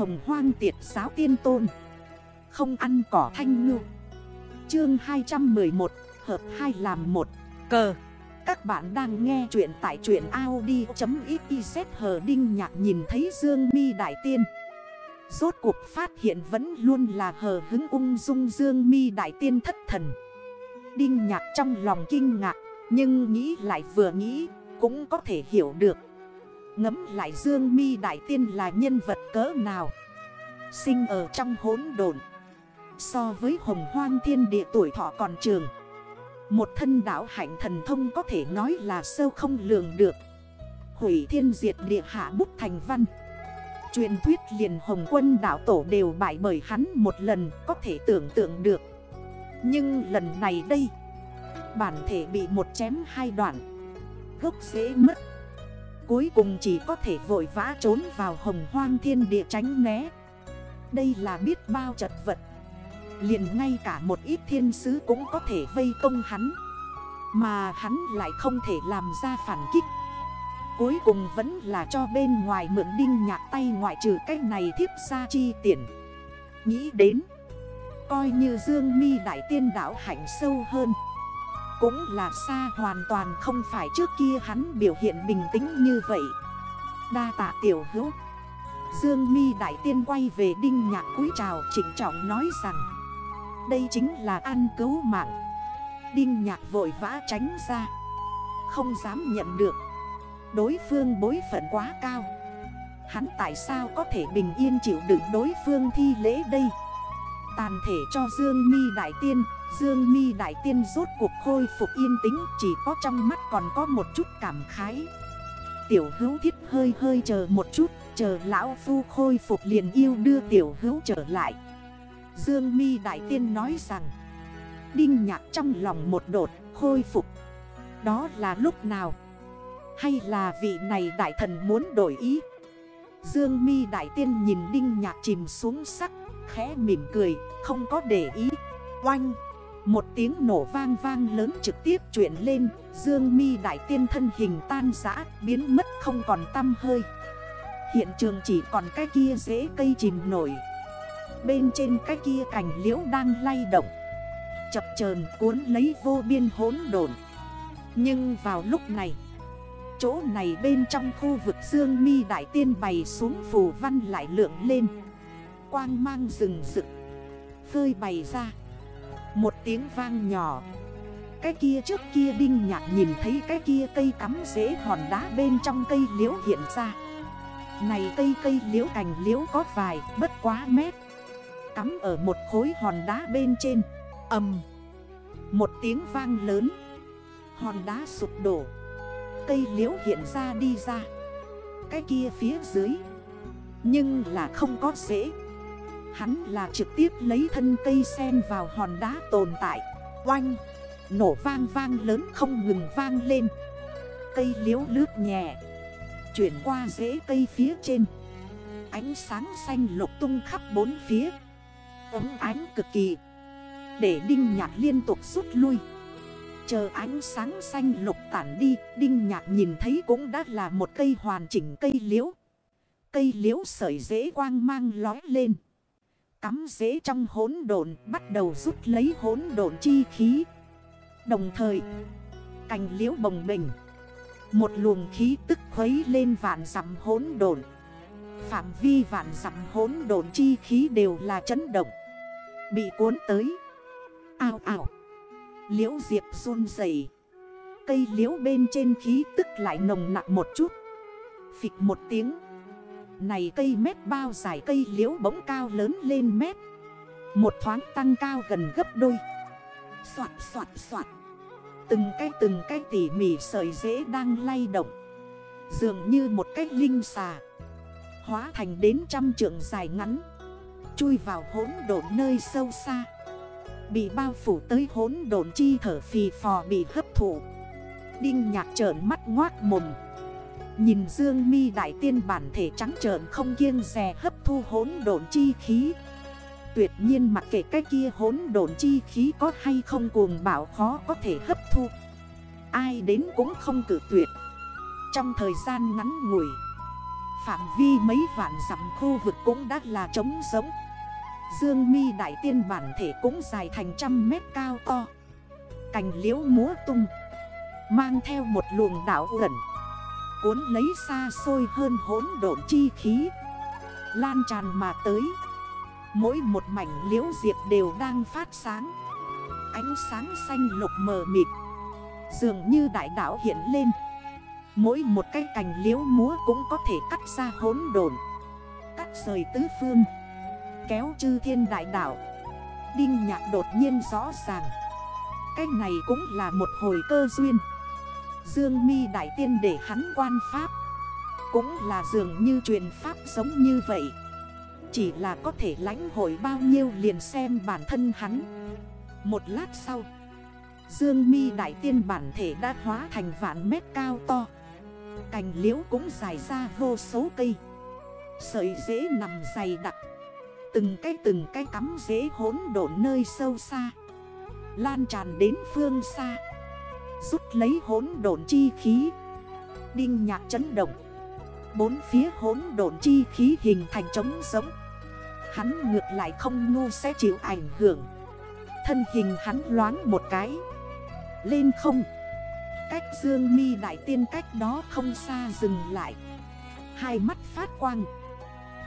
hồng hoang tiệt giáo tiên tôn. Không ăn cỏ thanh ngư. Chương 211 Hợp 2 làm 1 Cờ. Các bạn đang nghe chuyện tại truyện Audi.xyz Hờ Đinh Nhạc nhìn thấy Dương mi Đại Tiên. Rốt cuộc phát hiện vẫn luôn là hờ hứng ung dung Dương mi Đại Tiên thất thần. Đinh Nhạc trong lòng kinh ngạc, Nhưng nghĩ lại vừa nghĩ, Cũng có thể hiểu được. Ngấm lại Dương mi Đại Tiên là nhân vật cỡ nào? Sinh ở trong hốn đồn So với hồng hoang thiên địa tuổi thọ còn trường. Một thân đảo hạnh thần thông có thể nói là sâu không lường được. Hủy thiên diệt địa hạ bút thành văn. Truyền thuyết liền hồng quân đảo tổ đều bại bởi hắn một lần có thể tưởng tượng được. Nhưng lần này đây, Bản thể bị một chém hai đoạn. Gốc dễ mất. Cuối cùng chỉ có thể vội vã trốn vào hồng hoang thiên địa tránh né. Đây là biết bao chật vật. Liền ngay cả một ít thiên sứ cũng có thể vây công hắn. Mà hắn lại không thể làm ra phản kích. Cuối cùng vẫn là cho bên ngoài mượn đinh nhạc tay ngoại trừ cách này thiếp ra chi tiền Nghĩ đến, Coi như Dương mi Đại Tiên đảo hạnh sâu hơn. Cũng là xa hoàn toàn không phải trước kia hắn biểu hiện bình tĩnh như vậy. Đa tạ tiểu hữu. Dương mi Đại Tiên quay về Đinh Nhạc cúi chào chỉnh trọng nói rằng, Đây chính là ăn cứu mạng. Đinh Nhạc vội vã tránh ra. Không dám nhận được. Đối phương bối phận quá cao. Hắn tại sao có thể bình yên chịu đựng đối phương thi lễ đây? Tàn thể cho Dương mi Đại Tiên. Dương mi Đại Tiên rốt cuộc khôi phục yên tĩnh, Chỉ có trong mắt còn có một chút cảm khái. Tiểu hữu thiết hơi hơi chờ một chút, Chờ lão phu khôi phục liền yêu đưa tiểu hữu trở lại. Dương mi Đại Tiên nói rằng, Đinh nhạc trong lòng một đột, khôi phục. Đó là lúc nào? Hay là vị này đại thần muốn đổi ý? Dương mi Đại Tiên nhìn Đinh nhạc chìm xuống sắc Khẽ mỉm cười, không có để ý. Oanh, Một tiếng nổ vang vang lớn trực tiếp chuyển lên, Dương mi Đại Tiên thân hình tan giã Biến mất không còn tâm hơi. Hiện trường chỉ còn cái kia dễ cây chìm nổi. Bên trên cái kia cành liễu đang lay động. Chập chờn cuốn lấy vô biên hốn đồn Nhưng vào lúc này, Chỗ này bên trong khu vực Dương mi Đại Tiên bày xuống phù văn lại lượng lên. Quang mang rừng rực, Phơi bày ra. Một tiếng vang nhỏ. Cái kia trước kia đinh nhạc nhìn thấy cái kia cây cắm rễ hòn đá bên trong cây liễu hiện ra. Này cây cây liễu cành liễu có vài, bất quá mét. Cắm ở một khối hòn đá bên trên. Ầm. Một tiếng vang lớn. Hòn đá sụp đổ. Cây liễu hiện ra đi ra. Cái kia phía dưới. Nhưng là không có dễ Hắn là trực tiếp lấy thân cây sen vào hòn đá tồn tại. Oanh! Nổ vang vang lớn không ngừng vang lên. Cây liễu lướt nhẹ, Chuyển qua rễ cây phía trên. Ánh sáng xanh lục tung khắp bốn phía. Ấm ánh cực kỳ. Để Đinh nhạt liên tục rút lui. Chờ ánh sáng xanh lục tản đi, Đinh Nhạc nhìn thấy cũng đã là một cây hoàn chỉnh cây liễu. Cây liễu sợi dễ quang mang lói lên. Cắm dễ trong hốn độn, bắt đầu rút lấy hốn độn chi khí. Đồng thời, Cành liễu bồng bình Một luồng khí tức khuấy lên vạn dặm hốn độn. Phạm vi vạn dặm hốn độn chi khí đều là chấn động, Bị cuốn tới. Ao ao. Liễu diệp run dày Cây liễu bên trên khí tức lại nồng nặng một chút. Phịch một tiếng. Này cây mét bao dài cây liễu bỗng cao lớn lên mét. Một thoáng tăng cao gần gấp đôi. Xoạt xoạt xoạt. Từng cái từng cái tỉ mỉ sợi dễ đang lay động. Dường như một cái linh xà. Hóa thành đến trăm trượng dài ngắn. Chui vào hốn độn nơi sâu xa. Bị bao phủ tới hốn độn chi thở phì phò bị hấp thụ. Đinh nhạc trởn mắt ngoác mồm. Nhìn dương mi đại tiên bản thể trắng trợn không kiêng rè hấp thu hốn độn chi khí. Tuyệt nhiên mặc kệ cái kia hốn độn chi khí có hay không cuồng bảo khó có thể hấp thu. Ai đến cũng không cử tuyệt. Trong thời gian ngắn ngủi, Phạm vi mấy vạn dặm khu vực cũng đã là trống giống Dương mi đại tiên bản thể cũng dài thành trăm mét cao to. Cành liễu múa tung, Mang theo một luồng đảo gần Cuốn lấy xa xôi hơn hỗn độn chi khí. Lan tràn mà tới. Mỗi một mảnh liễu diệp đều đang phát sáng. Ánh sáng xanh lục mờ mịt. Dường như đại đảo hiện lên. Mỗi một cái cành liễu múa cũng có thể cắt ra hỗn độn. Cắt rời tứ phương. Kéo chư thiên đại đảo Đinh nhạc đột nhiên rõ ràng. Cái này cũng là một hồi cơ duyên. Dương mi đại tiên để hắn quan pháp. Cũng là dường như truyền pháp giống như vậy. Chỉ là có thể lãnh hội bao nhiêu liền xem bản thân hắn. Một lát sau, Dương mi đại tiên bản thể đã hóa thành vạn mét cao to. Cành liễu cũng dài ra vô số cây. Sợi dễ nằm dày đặc. Từng cái từng cái cắm dễ hốn độn nơi sâu xa. Lan tràn đến phương xa. Rút lấy hốn độn chi khí. Đinh nhạc chấn động. Bốn phía hốn độn chi khí hình thành trống giống. Hắn ngược lại không ngu sẽ chịu ảnh hưởng. Thân hình hắn loáng một cái. Lên không. Cách dương mi đại tiên cách đó không xa dừng lại. Hai mắt phát quang.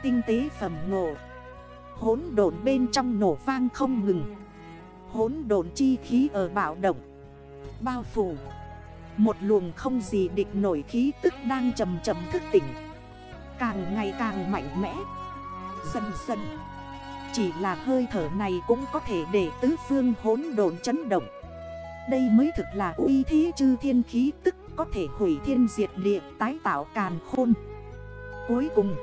Tinh tế phẩm ngộ. Hốn độn bên trong nổ vang không ngừng. Hốn độn chi khí ở bạo động. Bao phủ. Một luồng không gì địch nổi khí tức đang chầm chầm thức tỉnh. Càng ngày càng mạnh mẽ. Dần dần, Chỉ là hơi thở này cũng có thể để tứ phương hốn độn chấn động. Đây mới thực là uy thế chư thiên khí tức có thể hủy thiên diệt địa, tái tạo càn khôn. Cuối cùng,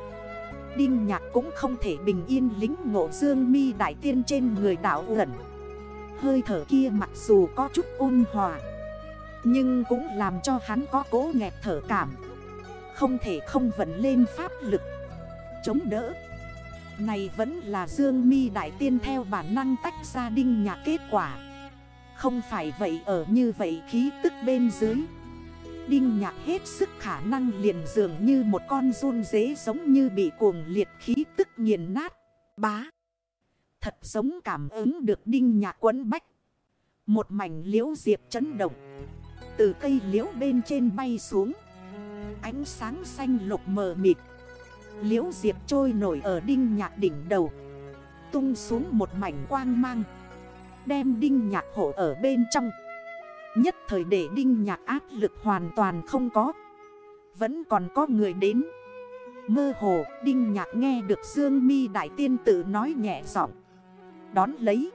Đinh nhạc cũng không thể bình yên lính ngộ dương mi đại tiên trên người đảo ẩn. Hơi thở kia mặc dù có chút ôn hòa, Nhưng cũng làm cho hắn có cố nghẹt thở cảm Không thể không vận lên pháp lực, Chống đỡ Này vẫn là dương mi đại tiên theo bản năng tách ra đinh nhà kết quả không phải vậy, ở như vậy khí tức bên dưới, Đinh nhạc hết sức khả năng liền dường như một con run dế giống như bị cuồng liệt khí tức nghiền nát. Bá. Thật giống cảm ứng được đinh nhạc quấn bách. Một mảnh liễu diệp chấn động. Từ cây liễu bên trên bay xuống. Ánh sáng xanh lục mờ mịt. Liễu diệp trôi nổi ở đinh nhạc đỉnh đầu. Tung xuống một mảnh quang mang. Đem đinh nhạc hộ ở bên trong Nhất thời để đinh nhạc áp lực hoàn toàn không có Vẫn còn có người đến Mơ hồ, đinh nhạc nghe được Dương mi Đại Tiên tự nói nhẹ giọng Đón lấy.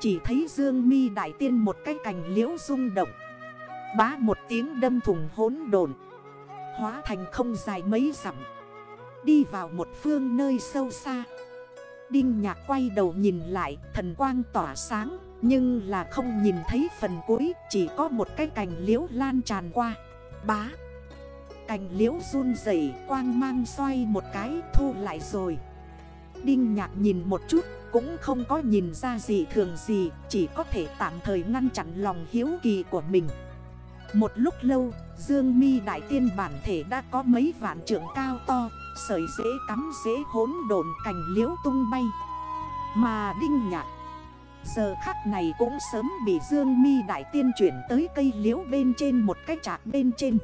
Chỉ thấy Dương mi Đại Tiên một cái cành liễu rung động. Bá một tiếng đâm thùng hốn đồn Hóa thành không dài mấy dặm. Đi vào một phương nơi sâu xa. Đinh nhạc quay đầu nhìn lại, thần quang tỏa sáng, Nhưng là không nhìn thấy phần cuối, Chỉ có một cái cành liễu lan tràn qua. Bá! Cành liễu run rẩy, quang mang xoay một cái, thu lại rồi. Đinh nhạc nhìn một chút, cũng không có nhìn ra gì thường gì, Chỉ có thể tạm thời ngăn chặn lòng hiếu kỳ của mình. Một lúc lâu, Dương mi đại tiên bản thể đã có mấy vạn trượng cao to, Sợi dễ cắm dễ hốn đồn cành liễu tung bay. Mà đinh nhạc, Giờ khắc này cũng sớm bị Dương mi Đại Tiên chuyển tới cây liễu bên trên một cái trạc bên trên.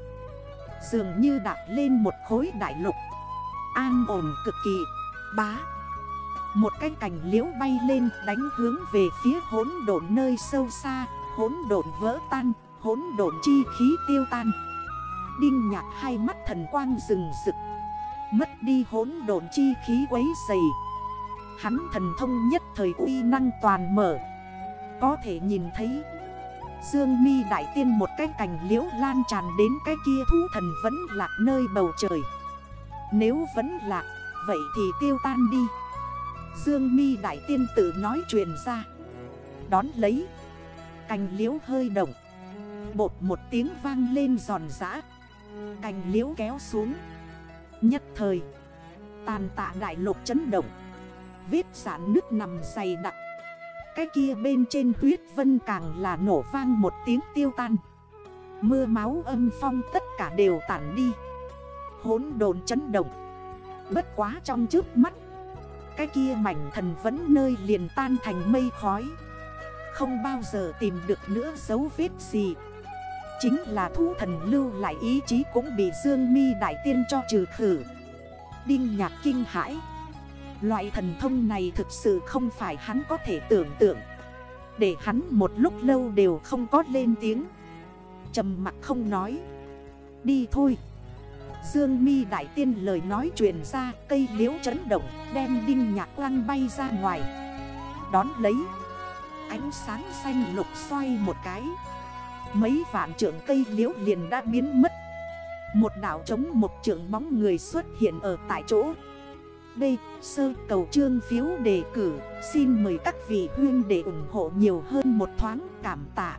Dường như đạp lên một khối đại lục. An ổn cực kỳ. Bá một cái cành liễu bay lên, đánh hướng về phía hốn độn nơi sâu xa. Hốn độn vỡ tan Hốn độn chi khí tiêu tan. Đinh nhạc hai mắt thần quang rừng rực. Mất đi hốn độn chi khí quấy dày. Hắn thần thông nhất thời uy năng toàn mở. Có thể nhìn thấy, Dương mi đại tiên một cái cành liễu lan tràn đến cái kia thú thần vẫn lạc nơi bầu trời. Nếu vẫn lạc, vậy thì tiêu tan đi. Dương mi đại tiên tử nói chuyện ra. Đón lấy. Cành liễu hơi động. Bột một tiếng vang lên giòn giã. Cành liễu kéo xuống. Nhất thời. Tàn tạ đại lục chấn động. Vết sản nước nằm dày đặc. Cái kia bên trên huyết vân càng là nổ vang một tiếng tiêu tan. Mưa máu âm phong tất cả đều tản đi. Hốn đồn chấn động. Bất quá trong trước mắt cái kia mảnh thần vẫn nơi liền tan thành mây khói. Không bao giờ tìm được nữa dấu vết gì. Chính là thú thần lưu lại ý chí cũng bị Dương mi Đại Tiên cho trừ khử. Đinh nhạc kinh hãi. Loại thần thông này thực sự không phải hắn có thể tưởng tượng. Để hắn một lúc lâu đều không có lên tiếng. Trầm mặt không nói. Đi thôi. Dương mi Đại Tiên lời nói chuyện ra, Cây liễu chấn động, Đem đinh nhạc quang bay ra ngoài. Đón lấy, Ánh sáng xanh lục xoay một cái. Mấy vạn trượng cây liễu liền đã biến mất. Một đảo trống một trượng bóng người xuất hiện ở tại chỗ. B. Sơ cầu trương phiếu đề cử, Xin mời các vị huyên để ủng hộ nhiều hơn một thoáng cảm tạ.